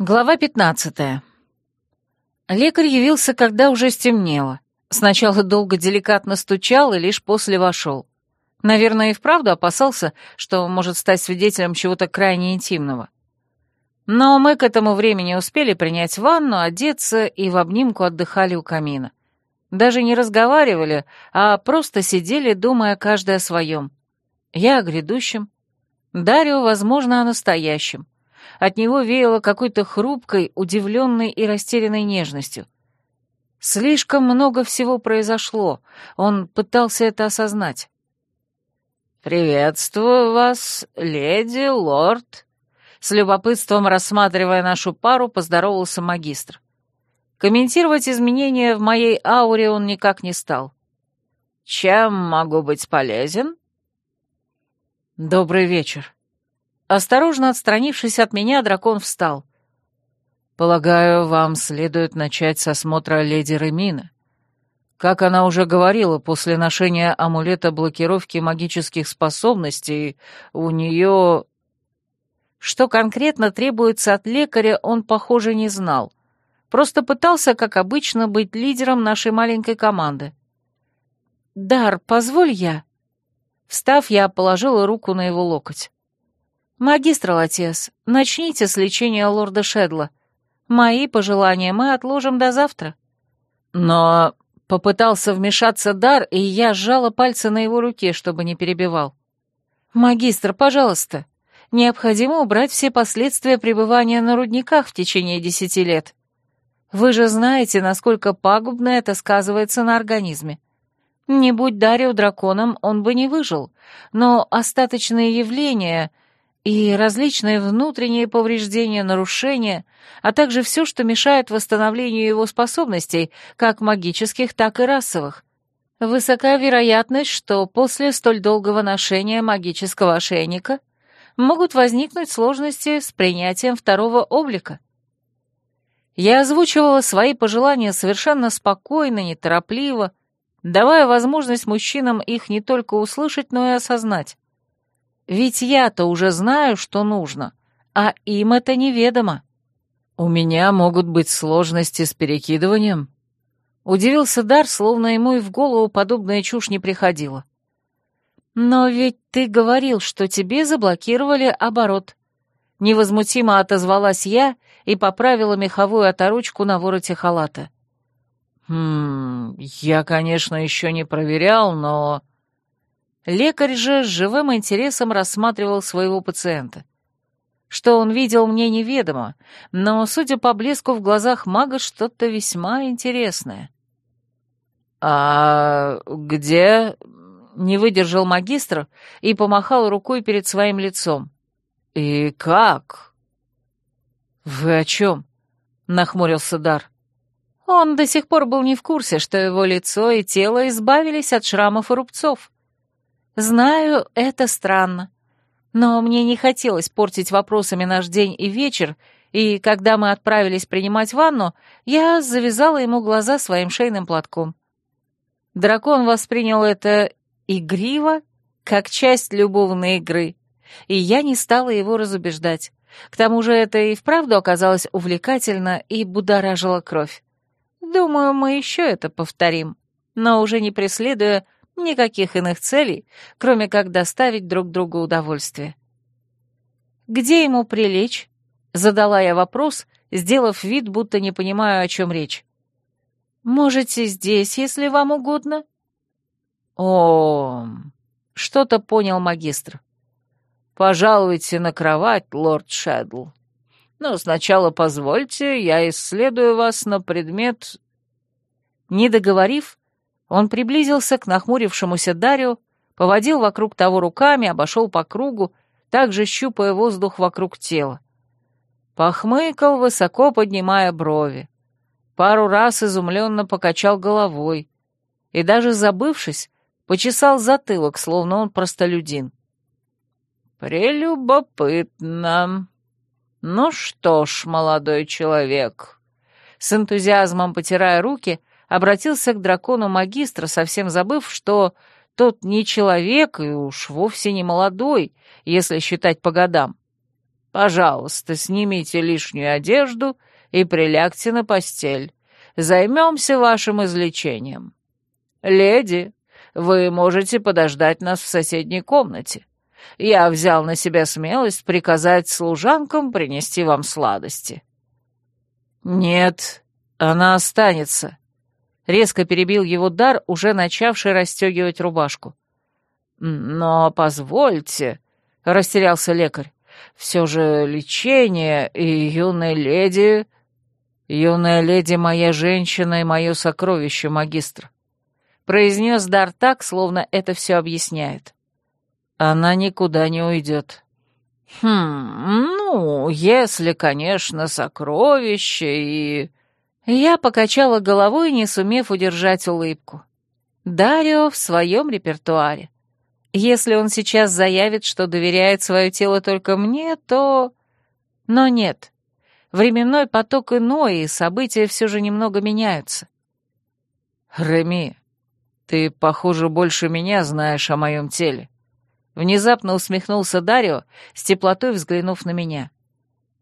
Глава пятнадцатая. Лекарь явился, когда уже стемнело. Сначала долго деликатно стучал и лишь после вошел. Наверное, и вправду опасался, что может стать свидетелем чего-то крайне интимного. Но мы к этому времени успели принять ванну, одеться и в обнимку отдыхали у камина. Даже не разговаривали, а просто сидели, думая каждый о своем. Я о грядущем, Дарио, возможно, о настоящем. От него веяло какой-то хрупкой, удивленной и растерянной нежностью. Слишком много всего произошло, он пытался это осознать. «Приветствую вас, леди, лорд», — с любопытством рассматривая нашу пару, поздоровался магистр. Комментировать изменения в моей ауре он никак не стал. «Чем могу быть полезен?» «Добрый вечер», Осторожно отстранившись от меня, дракон встал. «Полагаю, вам следует начать с осмотра леди Ремина. Как она уже говорила, после ношения амулета блокировки магических способностей у нее...» Что конкретно требуется от лекаря, он, похоже, не знал. Просто пытался, как обычно, быть лидером нашей маленькой команды. «Дар, позволь я...» Встав, я положила руку на его локоть. «Магистр Латес, начните с лечения лорда Шедла. Мои пожелания мы отложим до завтра». Но попытался вмешаться Дар, и я сжала пальцы на его руке, чтобы не перебивал. «Магистр, пожалуйста, необходимо убрать все последствия пребывания на рудниках в течение десяти лет. Вы же знаете, насколько пагубно это сказывается на организме. Не будь Дарио драконом, он бы не выжил, но остаточные явления — и различные внутренние повреждения, нарушения, а также все, что мешает восстановлению его способностей, как магических, так и расовых. Высока вероятность, что после столь долгого ношения магического ошейника могут возникнуть сложности с принятием второго облика. Я озвучивала свои пожелания совершенно спокойно, неторопливо, давая возможность мужчинам их не только услышать, но и осознать. Ведь я-то уже знаю, что нужно, а им это неведомо. У меня могут быть сложности с перекидыванием. Удивился Дар, словно ему и в голову подобная чушь не приходила. Но ведь ты говорил, что тебе заблокировали оборот. Невозмутимо отозвалась я и поправила меховую оторочку на вороте халата. «Хм, я, конечно, еще не проверял, но...» Лекарь же с живым интересом рассматривал своего пациента. Что он видел, мне неведомо, но, судя по блеску в глазах мага, что-то весьма интересное. «А где...» — не выдержал магистр и помахал рукой перед своим лицом. «И как?» «Вы о чем?» — нахмурился Дар. Он до сих пор был не в курсе, что его лицо и тело избавились от шрамов и рубцов. Знаю, это странно. Но мне не хотелось портить вопросами наш день и вечер, и когда мы отправились принимать ванну, я завязала ему глаза своим шейным платком. Дракон воспринял это игриво, как часть любовной игры, и я не стала его разубеждать. К тому же это и вправду оказалось увлекательно и будоражило кровь. Думаю, мы еще это повторим, но уже не преследуя Никаких иных целей, кроме как доставить друг другу удовольствие. «Где ему прилечь?» — задала я вопрос, сделав вид, будто не понимаю, о чем речь. «Можете здесь, если вам угодно?» «О, что-то понял магистр. Пожалуйте на кровать, лорд Шэдл. Но сначала позвольте, я исследую вас на предмет...» Не договорив, он приблизился к нахмурившемуся Дарио, поводил вокруг того руками, обошел по кругу, также щупая воздух вокруг тела. Похмыкал, высоко поднимая брови. Пару раз изумленно покачал головой и, даже забывшись, почесал затылок, словно он простолюдин. «Прелюбопытно. Ну что ж, молодой человек...» С энтузиазмом потирая руки, обратился к дракону магистра, совсем забыв, что тот не человек и уж вовсе не молодой, если считать по годам. Пожалуйста, снимите лишнюю одежду и прилягте на постель. Займемся вашим излечением. Леди, вы можете подождать нас в соседней комнате. Я взял на себя смелость приказать служанкам принести вам сладости». «Нет, она останется», — резко перебил его дар, уже начавший расстегивать рубашку. «Но позвольте», — растерялся лекарь, — «все же лечение и юная леди...» «Юная леди — моя женщина и мое сокровище, магистр», — произнес дар так, словно это все объясняет. «Она никуда не уйдет». «Хм, ну, если, конечно, сокровище и...» Я покачала головой, не сумев удержать улыбку. Дарио в своем репертуаре. Если он сейчас заявит, что доверяет свое тело только мне, то... Но нет. Временной поток иной, и события все же немного меняются. «Реми, ты, похоже, больше меня знаешь о моем теле». Внезапно усмехнулся Дарио, с теплотой взглянув на меня.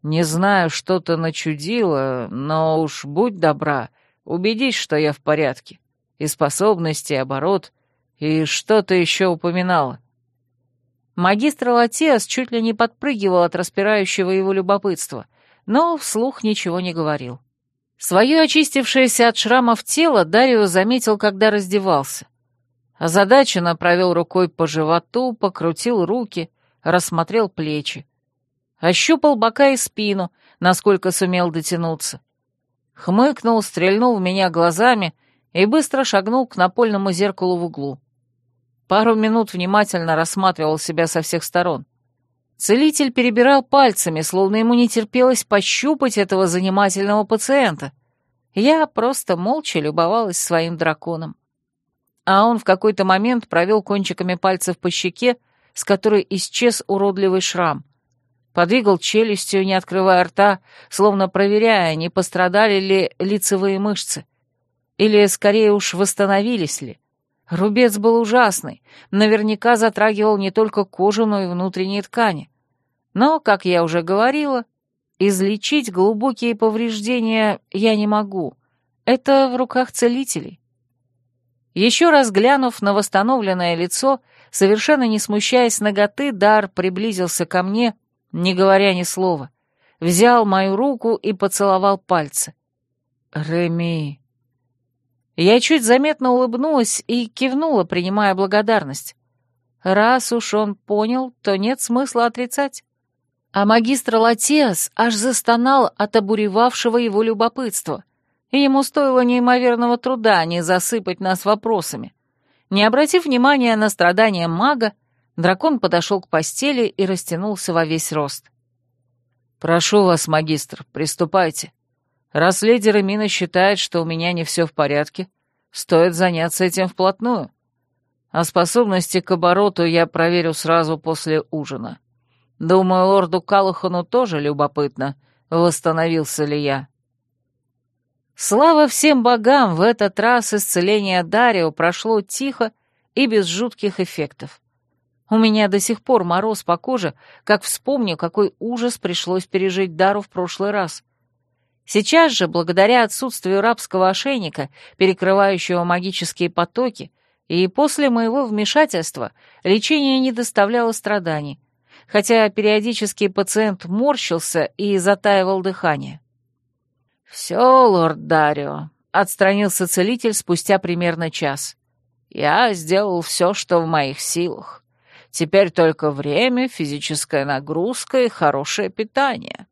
«Не знаю, что то начудило, но уж будь добра, убедись, что я в порядке. И способности, и оборот, и что-то еще упоминала. Магистр Латиас чуть ли не подпрыгивал от распирающего его любопытства, но вслух ничего не говорил. Свое очистившееся от шрамов тело Дарио заметил, когда раздевался. Озадаченно провел рукой по животу, покрутил руки, рассмотрел плечи. Ощупал бока и спину, насколько сумел дотянуться. Хмыкнул, стрельнул в меня глазами и быстро шагнул к напольному зеркалу в углу. Пару минут внимательно рассматривал себя со всех сторон. Целитель перебирал пальцами, словно ему не терпелось пощупать этого занимательного пациента. Я просто молча любовалась своим драконом. А он в какой-то момент провел кончиками пальцев по щеке, с которой исчез уродливый шрам. Подвигал челюстью, не открывая рта, словно проверяя, не пострадали ли лицевые мышцы. Или, скорее уж, восстановились ли. Рубец был ужасный, наверняка затрагивал не только кожу, но и внутренние ткани. Но, как я уже говорила, излечить глубокие повреждения я не могу. Это в руках целителей. Еще раз глянув на восстановленное лицо, совершенно не смущаясь ноготы, Дар приблизился ко мне, не говоря ни слова, взял мою руку и поцеловал пальцы. «Реми», я чуть заметно улыбнулась и кивнула, принимая благодарность. Раз уж он понял, то нет смысла отрицать. А магистр Латиас аж застонал от обуревавшего его любопытства, и ему стоило неимоверного труда не засыпать нас вопросами. Не обратив внимания на страдания мага, дракон подошел к постели и растянулся во весь рост. «Прошу вас, магистр, приступайте», Раз леди Ремина считает, что у меня не все в порядке, стоит заняться этим вплотную. А способности к обороту я проверю сразу после ужина. Думаю, лорду Калахану тоже любопытно, восстановился ли я. Слава всем богам, в этот раз исцеление Дарио прошло тихо и без жутких эффектов. У меня до сих пор мороз по коже, как вспомню, какой ужас пришлось пережить Дару в прошлый раз — Сейчас же, благодаря отсутствию рабского ошейника, перекрывающего магические потоки, и после моего вмешательства лечение не доставляло страданий, хотя периодически пациент морщился и затаивал дыхание. «Все, лорд Дарио», — отстранился целитель спустя примерно час. «Я сделал все, что в моих силах. Теперь только время, физическая нагрузка и хорошее питание».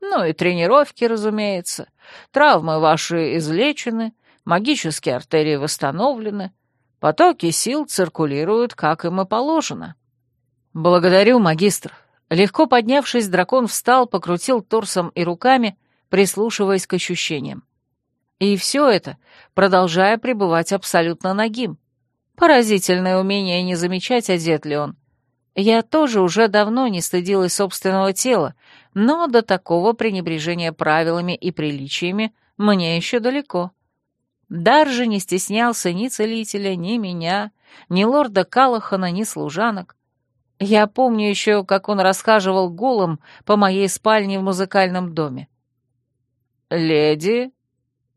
Ну и тренировки, разумеется. Травмы ваши излечены, магические артерии восстановлены, потоки сил циркулируют, как им и положено. Благодарю, магистр. Легко поднявшись, дракон встал, покрутил торсом и руками, прислушиваясь к ощущениям. И все это, продолжая пребывать абсолютно нагим. Поразительное умение не замечать, одет ли он. Я тоже уже давно не стыдилась собственного тела, но до такого пренебрежения правилами и приличиями мне еще далеко. Дар же не стеснялся ни целителя, ни меня, ни лорда Калахана, ни служанок. Я помню еще, как он расхаживал голым по моей спальне в музыкальном доме. «Леди?»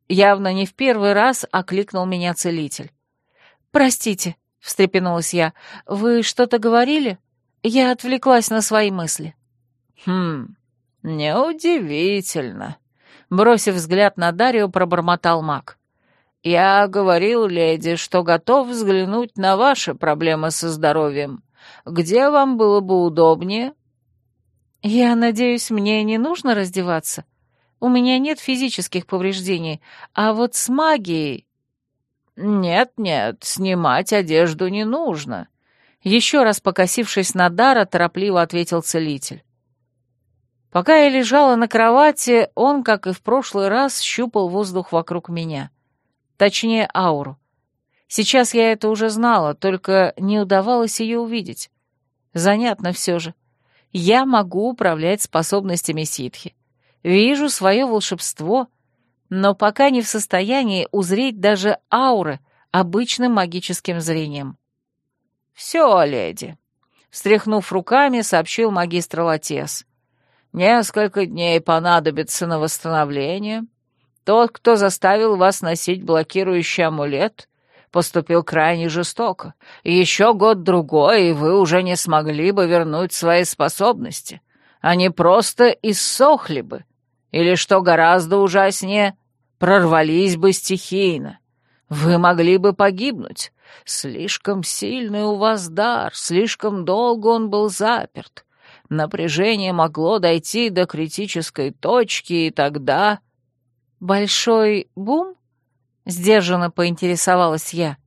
Явно не в первый раз окликнул меня целитель. «Простите», — встрепенулась я, — «вы что-то говорили? Я отвлеклась на свои мысли». «Хм, неудивительно», — бросив взгляд на Дарью, пробормотал маг. «Я говорил, леди, что готов взглянуть на ваши проблемы со здоровьем. Где вам было бы удобнее?» «Я надеюсь, мне не нужно раздеваться? У меня нет физических повреждений, а вот с магией...» «Нет-нет, снимать одежду не нужно», — еще раз покосившись на Дара, торопливо ответил целитель. Пока я лежала на кровати, он, как и в прошлый раз, щупал воздух вокруг меня. Точнее, ауру. Сейчас я это уже знала, только не удавалось ее увидеть. Занятно все же. Я могу управлять способностями ситхи. Вижу свое волшебство, но пока не в состоянии узреть даже ауры обычным магическим зрением. «Все, леди», — встряхнув руками, сообщил магистр Латес. «Несколько дней понадобится на восстановление. Тот, кто заставил вас носить блокирующий амулет, поступил крайне жестоко. Еще год-другой, и вы уже не смогли бы вернуть свои способности. Они просто иссохли бы. Или, что гораздо ужаснее, прорвались бы стихийно. Вы могли бы погибнуть. Слишком сильный у вас дар, слишком долго он был заперт. Напряжение могло дойти до критической точки, и тогда... Большой бум? — сдержанно поинтересовалась я.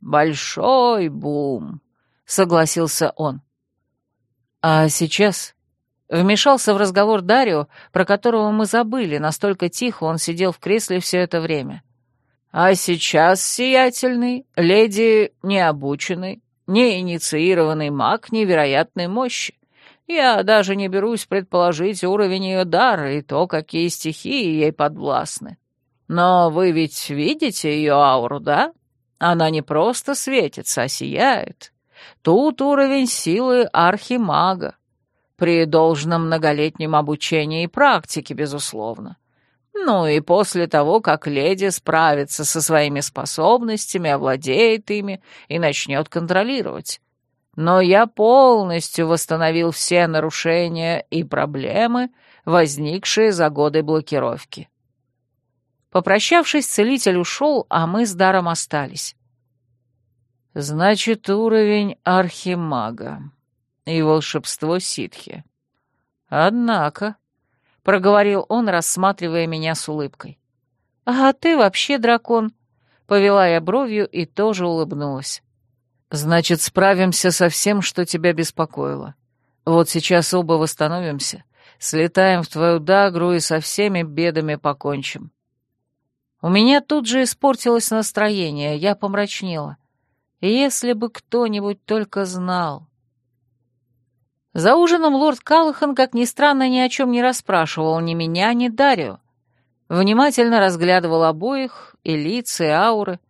«Большой бум», — согласился он. «А сейчас?» Вмешался в разговор Дарио, про которого мы забыли, настолько тихо он сидел в кресле все это время. «А сейчас, сиятельный, леди необученный, неинициированный маг невероятной мощи. Я даже не берусь предположить уровень ее дара и то, какие стихии ей подвластны. Но вы ведь видите ее ауру, да? Она не просто светится, а сияет. Тут уровень силы архимага. При должном многолетнем обучении и практике, безусловно. Ну и после того, как леди справится со своими способностями, овладеет ими и начнет контролировать. Но я полностью восстановил все нарушения и проблемы, возникшие за годы блокировки. Попрощавшись, целитель ушел, а мы с даром остались. Значит, уровень архимага и волшебство ситхи. Однако, — проговорил он, рассматривая меня с улыбкой. «А ты вообще дракон», — повела я бровью и тоже улыбнулась. «Значит, справимся со всем, что тебя беспокоило. Вот сейчас оба восстановимся, слетаем в твою дагру и со всеми бедами покончим. У меня тут же испортилось настроение, я помрачнела. Если бы кто-нибудь только знал. За ужином лорд Калахан, как ни странно, ни о чем не расспрашивал ни меня, ни Дарио. Внимательно разглядывал обоих, и лица, и ауры.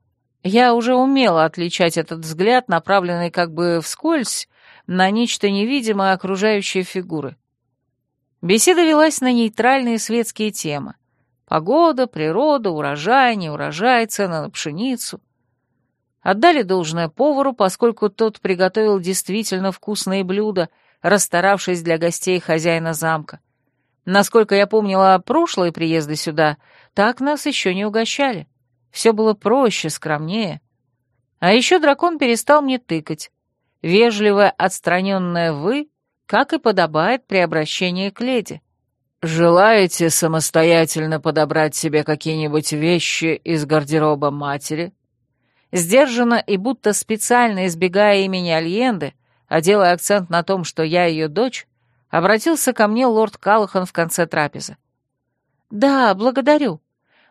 Я уже умела отличать этот взгляд, направленный как бы вскользь, на нечто невидимое окружающие фигуры. Беседа велась на нейтральные светские темы — Погода, природа, урожай, не урожай, цены на пшеницу. Отдали должное повару, поскольку тот приготовил действительно вкусные блюда, расстаравшись для гостей хозяина замка. Насколько я помнила прошлые приезды сюда, так нас еще не угощали. Все было проще, скромнее. А еще дракон перестал мне тыкать. Вежливое, отстраненное «вы», как и подобает при обращении к леди. «Желаете самостоятельно подобрать себе какие-нибудь вещи из гардероба матери?» Сдержанно и будто специально избегая имени Альенды, а делая акцент на том, что я ее дочь, обратился ко мне лорд Калахан в конце трапезы. «Да, благодарю.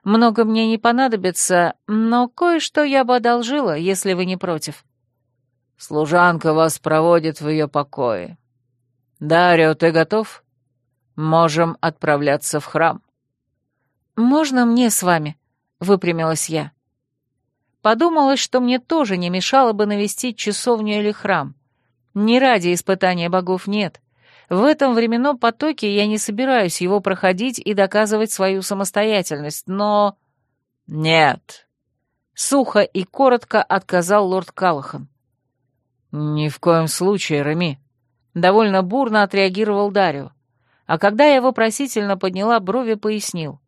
Много мне не понадобится, но кое-что я бы одолжила, если вы не против». «Служанка вас проводит в ее покое. Дарио, ты готов?» Можем отправляться в храм». «Можно мне с вами?» — выпрямилась я. Подумалось, что мне тоже не мешало бы навестить часовню или храм. Не ради испытания богов нет. В этом временном потоке я не собираюсь его проходить и доказывать свою самостоятельность, но... Нет. Сухо и коротко отказал лорд Калахан. Ни в коем случае, Реми. Довольно бурно отреагировал Дарио. А когда я вопросительно подняла брови, пояснил.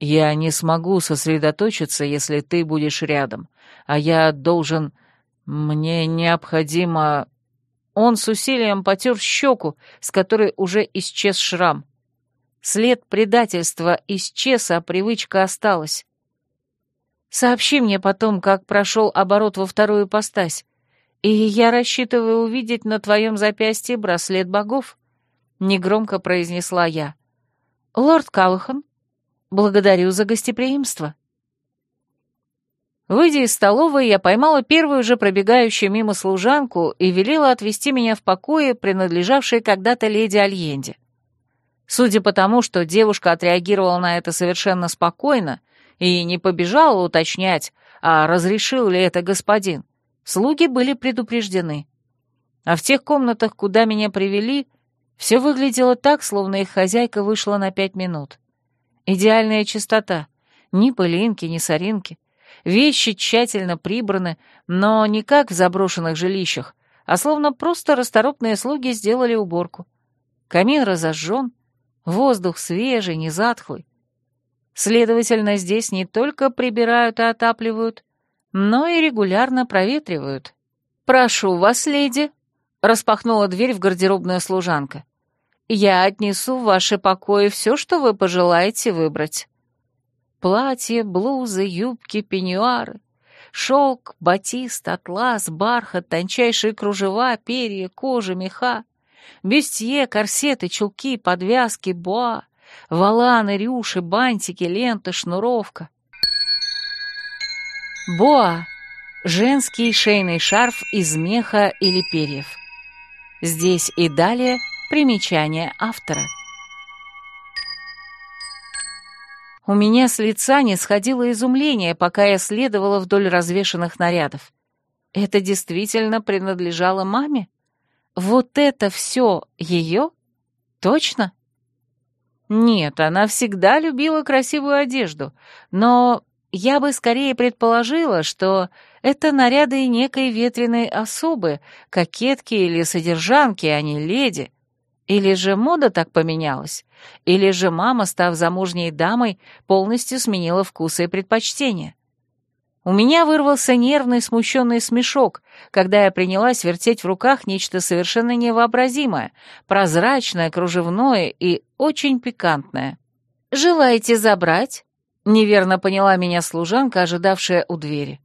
Я не смогу сосредоточиться, если ты будешь рядом, а я должен... Мне необходимо... Он с усилием потер щеку, с которой уже исчез шрам. След предательства исчез, а привычка осталась. Сообщи мне потом, как прошел оборот во вторую постась, и я рассчитываю увидеть на твоем запястье браслет богов, — негромко произнесла я. Лорд Калахан, благодарю за гостеприимство. Выйдя из столовой, я поймала первую же пробегающую мимо служанку и велела отвезти меня в покое, принадлежавшие когда-то леди Альенде. Судя по тому, что девушка отреагировала на это совершенно спокойно и не побежала уточнять, а разрешил ли это господин, слуги были предупреждены. А в тех комнатах, куда меня привели, все выглядело так, словно их хозяйка вышла на пять минут. Идеальная чистота, ни пылинки, ни соринки — Вещи тщательно прибраны, но не как в заброшенных жилищах, а словно просто расторопные слуги сделали уборку. Камин разожжен, воздух свежий, не затхлый. Следовательно, здесь не только прибирают и отапливают, но и регулярно проветривают. «Прошу вас, леди», — распахнула дверь в гардеробную служанка. «Я отнесу в ваши покои все, что вы пожелаете выбрать». Платья, блузы, юбки, пеньюары, шелк, батист, атлас, бархат, тончайшие кружева, перья, кожа, меха, бюстье, корсеты, чулки, подвязки, боа, валаны, рюши, бантики, лента, шнуровка. Боа — женский шейный шарф из меха или перьев. Здесь и далее примечание автора — У меня с лица не сходило изумление, пока я следовала вдоль развешанных нарядов. Это действительно принадлежало маме? Вот это все ее? Точно? Нет, она всегда любила красивую одежду, но я бы скорее предположила, что это наряды некой ветреной особы, кокетки или содержанки, а не леди. Или же мода так поменялась? Или же мама, став замужней дамой, полностью сменила вкусы и предпочтения? У меня вырвался нервный смущенный смешок, когда я принялась вертеть в руках нечто совершенно невообразимое, прозрачное, кружевное и очень пикантное. «Желаете забрать?» — неверно поняла меня служанка, ожидавшая у двери.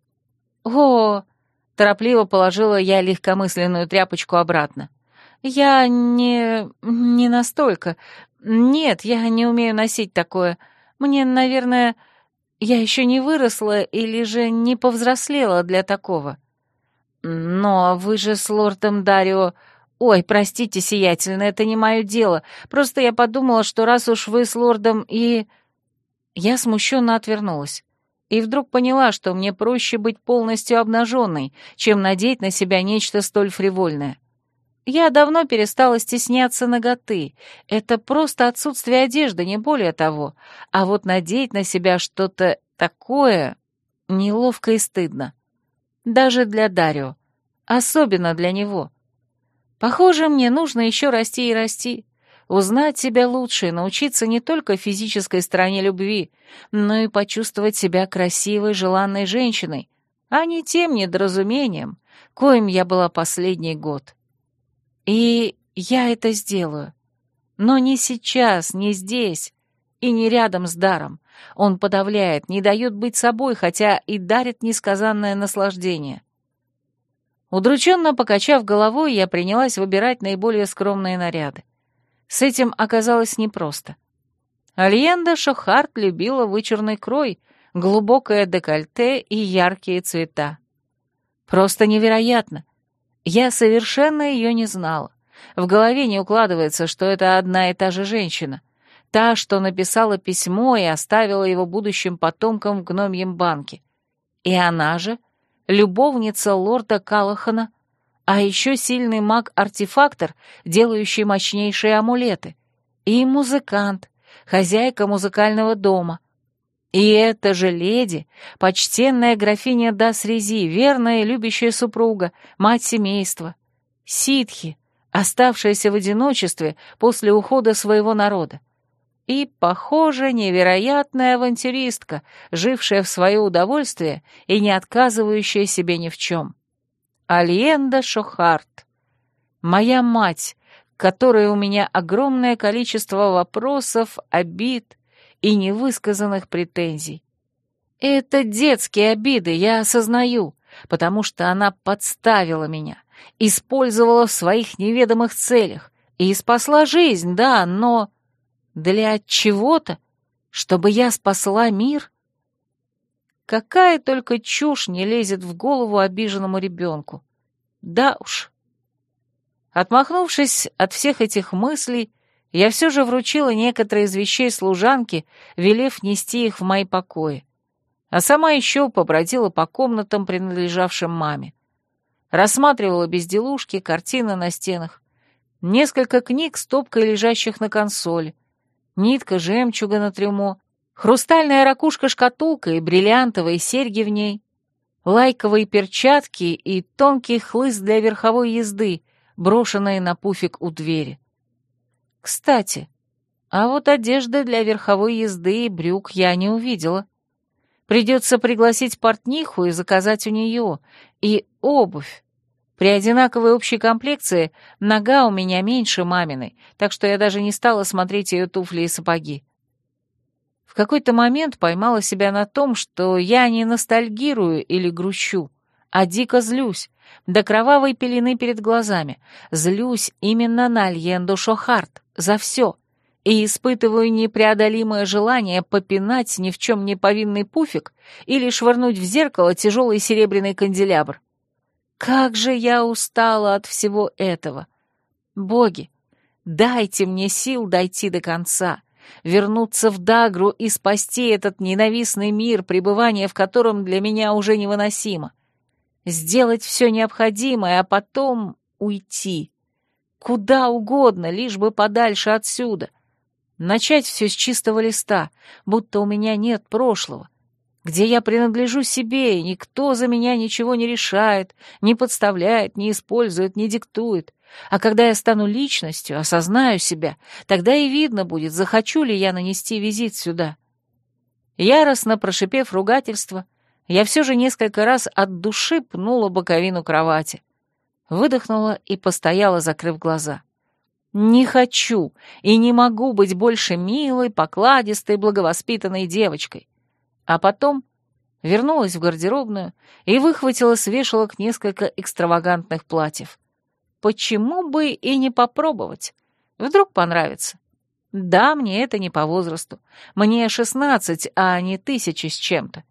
«О!» — торопливо положила я легкомысленную тряпочку обратно. «Я не... не настолько. Нет, я не умею носить такое. Мне, наверное, я еще не выросла или же не повзрослела для такого. Но вы же с лордом Дарио... Ой, простите, сиятельно, это не мое дело. Просто я подумала, что раз уж вы с лордом и...» Я смущенно отвернулась и вдруг поняла, что мне проще быть полностью обнаженной, чем надеть на себя нечто столь фривольное. Я давно перестала стесняться ноготы. Это просто отсутствие одежды, не более того. А вот надеть на себя что-то такое неловко и стыдно. Даже для Дарио. Особенно для него. Похоже, мне нужно еще расти и расти. Узнать себя лучше научиться не только физической стороне любви, но и почувствовать себя красивой, желанной женщиной, а не тем недоразумением, коим я была последний год. И я это сделаю. Но не сейчас, не здесь и не рядом с даром. Он подавляет, не дает быть собой, хотя и дарит несказанное наслаждение. Удрученно покачав головой, я принялась выбирать наиболее скромные наряды. С этим оказалось непросто. Альенда Шохарт любила вычурный крой, глубокое декольте и яркие цвета. Просто невероятно — я совершенно ее не знала. В голове не укладывается, что это одна и та же женщина. Та, что написала письмо и оставила его будущим потомкам в гномьем банке. И она же, любовница лорда Калахана, а еще сильный маг-артефактор, делающий мощнейшие амулеты, и музыкант, хозяйка музыкального дома. И эта же леди, почтенная графиня Дасрези, верная и любящая супруга, мать семейства. Ситхи, оставшаяся в одиночестве после ухода своего народа. И, похоже, невероятная авантюристка, жившая в свое удовольствие и не отказывающая себе ни в чем. Альенда Шохарт. Моя мать, которой у меня огромное количество вопросов, обид и невысказанных претензий. Это детские обиды, я осознаю, потому что она подставила меня, использовала в своих неведомых целях и спасла жизнь, да, но для чего-то, чтобы я спасла мир? Какая только чушь не лезет в голову обиженному ребенку. Да уж. Отмахнувшись от всех этих мыслей, я все же вручила некоторые из вещей служанке, велев нести их в мои покои. А сама еще побродила по комнатам, принадлежавшим маме. Рассматривала безделушки, картины на стенах, несколько книг с топкой лежащих на консоли, нитка жемчуга на трюмо, хрустальная ракушка-шкатулка и бриллиантовые серьги в ней, лайковые перчатки и тонкий хлыст для верховой езды, брошенные на пуфик у двери. Кстати, а вот одежды для верховой езды и брюк я не увидела. Придется пригласить портниху и заказать у нее. И обувь. При одинаковой общей комплекции нога у меня меньше маминой, так что я даже не стала смотреть ее туфли и сапоги. В какой-то момент поймала себя на том, что я не ностальгирую или грущу, а дико злюсь, до кровавой пелены перед глазами. Злюсь именно на Альенду Шохарт, за все, и испытываю непреодолимое желание попинать ни в чем не повинный пуфик или швырнуть в зеркало тяжелый серебряный канделябр. Как же я устала от всего этого! Боги, дайте мне сил дойти до конца, вернуться в Дагру и спасти этот ненавистный мир, пребывание в котором для меня уже невыносимо. Сделать все необходимое, а потом уйти. Куда угодно, лишь бы подальше отсюда. Начать все с чистого листа, будто у меня нет прошлого, где я принадлежу себе, и никто за меня ничего не решает, не подставляет, не использует, не диктует. А когда я стану личностью, осознаю себя, тогда и видно будет, захочу ли я нанести визит сюда. Яростно прошипев ругательство, я все же несколько раз от души пнула боковину кровати. Выдохнула и постояла, закрыв глаза. Не хочу и не могу быть больше милой, покладистой, благовоспитанной девочкой а потом вернулась в гардеробную и выхватила с вешалок несколько экстравагантных платьев. Почему бы и не попробовать? Вдруг понравится. Да, мне это не по возрасту. Мне шестнадцать, а не тысячи с чем-то.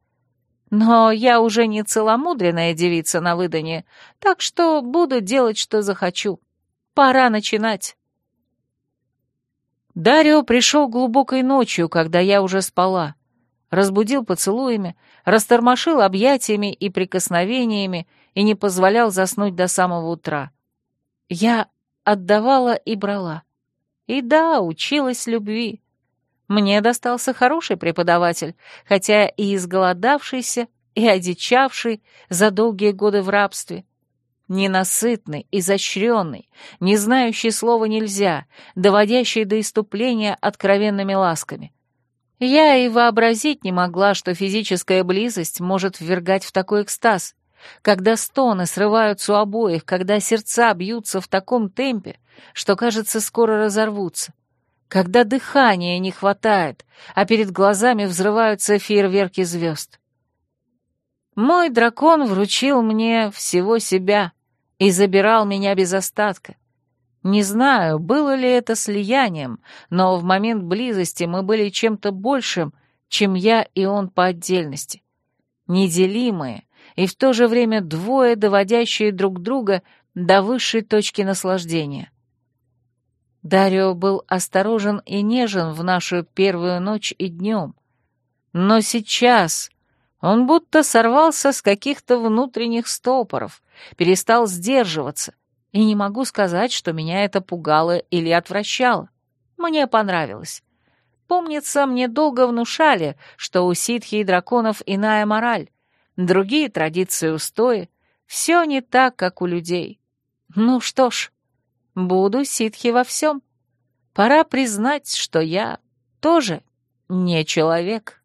Но я уже не целомудренная девица на выданье, так что буду делать, что захочу. Пора начинать. Дарио пришел глубокой ночью, когда я уже спала разбудил поцелуями, растормошил объятиями и прикосновениями и не позволял заснуть до самого утра. Я отдавала и брала. И да, училась любви. Мне достался хороший преподаватель, хотя и изголодавшийся, и одичавший за долгие годы в рабстве. Ненасытный, изощренный, не знающий слова «нельзя», доводящий до иступления откровенными ласками. Я и вообразить не могла, что физическая близость может ввергать в такой экстаз, когда стоны срываются у обоих, когда сердца бьются в таком темпе, что, кажется, скоро разорвутся, когда дыхания не хватает, а перед глазами взрываются фейерверки звезд. Мой дракон вручил мне всего себя и забирал меня без остатка, не знаю, было ли это слиянием, но в момент близости мы были чем-то большим, чем я и он по отдельности. Неделимые и в то же время двое, доводящие друг друга до высшей точки наслаждения. Дарио был осторожен и нежен в нашу первую ночь и днем. Но сейчас Он будто сорвался с каких-то внутренних стопоров, перестал сдерживаться, и не могу сказать, что меня это пугало или отвращало. Мне понравилось. Помнится, мне долго внушали, что у ситхи и драконов иная мораль, другие традиции устои, все не так, как у людей. Ну что ж, буду ситхи во всем. Пора признать, что я тоже не человек.